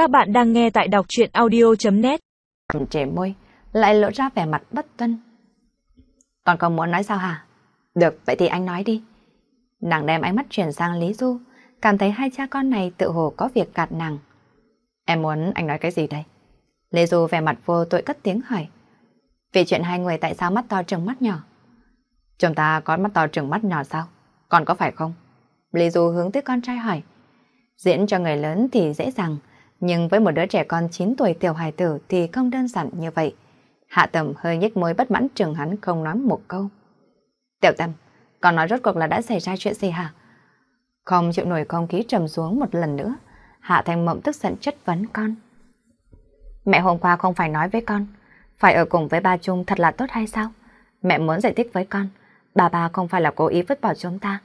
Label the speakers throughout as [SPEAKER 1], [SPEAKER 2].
[SPEAKER 1] Các bạn đang nghe tại đọc chuyện audio.net
[SPEAKER 2] Trẻ môi, lại lộ ra vẻ mặt bất tuân. Còn còn muốn nói sao hả? Được, vậy thì anh nói đi. Nàng đem ánh mắt chuyển sang Lý Du, cảm thấy hai cha con này tự hồ có việc gạt nàng. Em muốn anh nói cái gì đây? Lý Du vẻ mặt vô tội cất tiếng hỏi. Vì chuyện hai người tại sao mắt to trừng mắt nhỏ? Chúng ta có mắt to trừng mắt nhỏ sao? Còn có phải không? Lý Du hướng tới con trai hỏi. Diễn cho người lớn thì dễ dàng, nhưng với một đứa trẻ con 9 tuổi tiểu hài tử thì không đơn giản như vậy. Hạ tầm hơi nhếch môi bất mãn trường hắn không nói một câu. Tiểu tâm, con nói rốt cuộc là đã xảy ra chuyện gì hả? Không chịu nổi không khí trầm xuống một lần nữa. Hạ Thanh Mộng tức giận chất vấn con. Mẹ hôm qua không phải nói với con, phải ở cùng với ba Trung thật là tốt hay sao? Mẹ muốn giải thích với con, bà bà không phải là cố ý vứt bỏ chúng ta.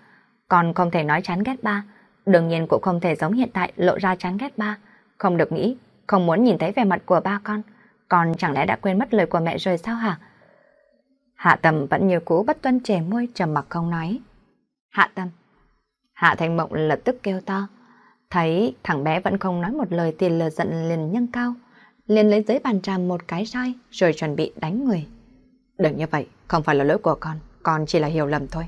[SPEAKER 2] Con không thể nói chán ghét ba, đương nhiên cũng không thể giống hiện tại lộ ra chán ghét ba. Không được nghĩ, không muốn nhìn thấy vẻ mặt của ba con. Con chẳng lẽ đã quên mất lời của mẹ rồi sao hả? Hạ Tâm vẫn như cũ bất tuân trẻ môi trầm mặc không nói. Hạ Tâm. Hạ Thanh Mộng lập tức kêu to. Thấy thằng bé vẫn không nói một lời thì lừa giận liền nhân cao. Liền lấy dưới bàn tràm một cái roi rồi chuẩn bị đánh người. Đừng như vậy, không phải là lỗi của con, con chỉ là hiểu lầm thôi.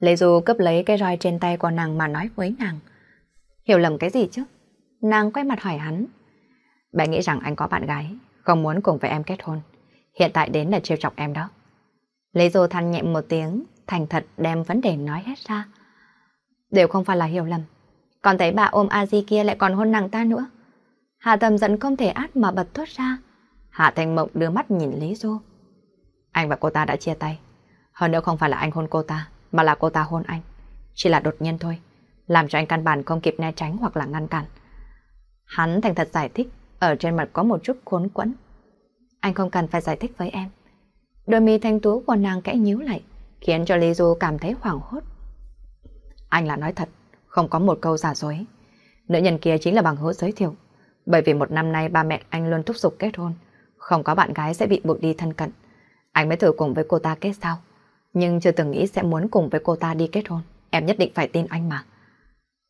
[SPEAKER 2] Lê Du cấp lấy cái roi trên tay của nàng mà nói với nàng. Hiểu lầm cái gì chứ? Nàng quay mặt hỏi hắn. Bé nghĩ rằng anh có bạn gái, không muốn cùng với em kết hôn. Hiện tại đến là trêu chọc em đó. Lê Du than nhẹ một tiếng, thành thật đem vấn đề nói hết ra. Đều không phải là hiểu lầm. Còn thấy bà ôm a di kia lại còn hôn nàng ta nữa. Hạ tầm giận không thể át mà bật thốt ra. Hạ Thành Mộng đưa mắt nhìn Lý Du. Anh và cô ta đã chia tay. Hơn nữa không phải là anh hôn cô ta, mà là cô ta hôn anh. Chỉ là đột nhiên thôi, làm cho anh căn bản không kịp né tránh hoặc là ngăn cản. Hắn thành thật giải thích, ở trên mặt có một chút khốn quẫn. Anh không cần phải giải thích với em. Đôi mi thanh tú của nàng kẽ nhíu lại, khiến cho Lý Du cảm thấy hoảng hốt. Anh là nói thật, không có một câu giả dối. Nữ nhân kia chính là bằng hữu giới thiệu. Bởi vì một năm nay ba mẹ anh luôn thúc giục kết hôn, không có bạn gái sẽ bị buộc đi thân cận. Anh mới thử cùng với cô ta kết giao, nhưng chưa từng nghĩ sẽ muốn cùng với cô ta đi kết hôn. Em nhất định phải tin anh mà.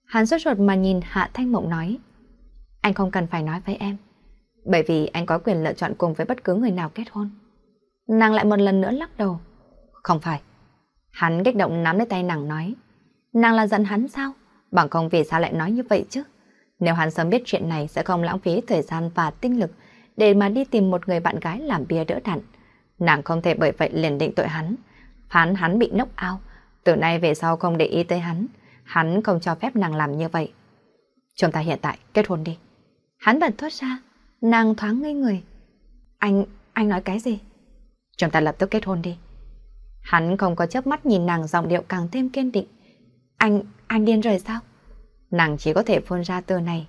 [SPEAKER 2] Hắn sốt ruột mà nhìn Hạ Thanh Mộng nói. Anh không cần phải nói với em, bởi vì anh có quyền lựa chọn cùng với bất cứ người nào kết hôn. Nàng lại một lần nữa lắc đầu. Không phải. Hắn kích động nắm lấy tay nàng nói. Nàng là giận hắn sao? Bằng không vì sao lại nói như vậy chứ? Nếu hắn sớm biết chuyện này sẽ không lãng phí thời gian và tinh lực để mà đi tìm một người bạn gái làm bia đỡ đạn. Nàng không thể bởi vậy liền định tội hắn. Phán hắn bị nốc ao. Từ nay về sau không để ý tới hắn. Hắn không cho phép nàng làm như vậy. Chúng ta hiện tại kết hôn đi. Hắn bật thốt ra. Nàng thoáng ngây người. Anh, anh nói cái gì? Chúng ta lập tức kết hôn đi. Hắn không có chớp mắt nhìn nàng giọng điệu càng thêm kiên định. Anh, anh điên rồi sao? Nàng chỉ có thể phun ra từ này.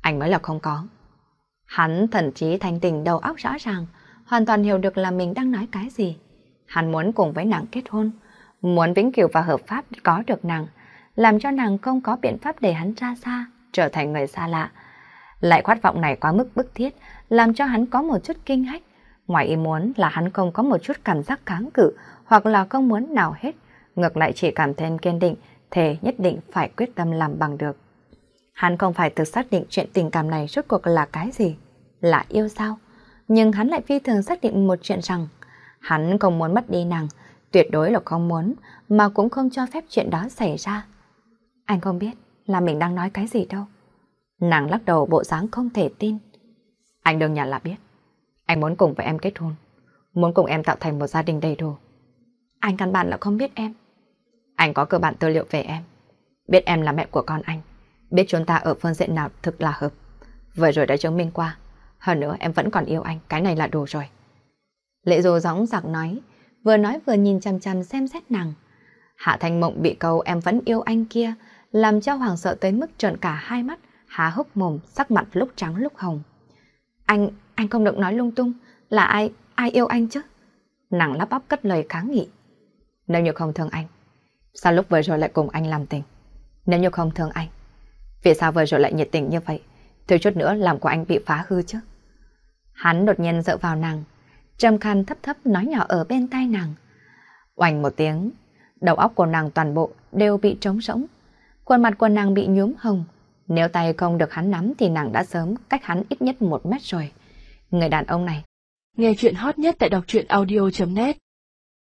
[SPEAKER 2] Anh mới là không có. Hắn thậm chí thanh tình đầu óc rõ ràng, hoàn toàn hiểu được là mình đang nói cái gì. Hắn muốn cùng với nàng kết hôn, muốn vĩnh cửu và hợp pháp có được nàng, làm cho nàng không có biện pháp để hắn ra xa, trở thành người xa lạ. Lại khát vọng này quá mức bức thiết, làm cho hắn có một chút kinh hách. Ngoài ý muốn là hắn không có một chút cảm giác kháng cự hoặc là không muốn nào hết, ngược lại chỉ cảm thấy kiên định, thề nhất định phải quyết tâm làm bằng được. Hắn không phải tự xác định chuyện tình cảm này rốt cuộc là cái gì, là yêu sao? Nhưng hắn lại phi thường xác định một chuyện rằng hắn không muốn mất đi nàng, tuyệt đối là không muốn, mà cũng không cho phép chuyện đó xảy ra. Anh không biết là mình đang nói cái gì đâu. Nàng lắc đầu, bộ dáng không thể tin. Anh đương nhận là biết. Anh muốn cùng với em kết hôn. Muốn cùng em tạo thành một gia đình đầy đủ. Anh căn bản là không biết em. Anh có cơ bản tư liệu về em. Biết em là mẹ của con anh. Biết chúng ta ở phương diện nào thực là hợp. Vừa rồi đã chứng minh qua. Hơn nữa, em vẫn còn yêu anh. Cái này là đủ rồi. Lệ dù gióng giặc nói. Vừa nói vừa nhìn chăm chăm xem xét nàng. Hạ Thanh Mộng bị câu em vẫn yêu anh kia. Làm cho Hoàng sợ tới mức trợn cả hai mắt. Há hốc mồm, sắc mặt lúc trắng lúc hồng. Anh, anh không được nói lung tung. Là ai, ai yêu anh chứ? Nàng lắp bắp cất lời kháng nghị. Nếu như không thương anh, sao lúc vừa rồi lại cùng anh làm tình? Nếu như không thương anh, vì sao vừa rồi lại nhiệt tình như vậy? Thiếu chút nữa làm của anh bị phá hư chứ? Hắn đột nhiên dựa vào nàng, trầm khăn thấp thấp nói nhỏ ở bên tai nàng. Oanh một tiếng, đầu óc của nàng toàn bộ đều bị trống rỗng. Khuôn mặt của nàng bị nhuốm hồng, nếu tay không được hắn nắm thì nàng đã sớm cách hắn ít nhất một mét rồi. Người đàn ông này.
[SPEAKER 1] Nghe chuyện hot nhất tại đọc truyện audio.net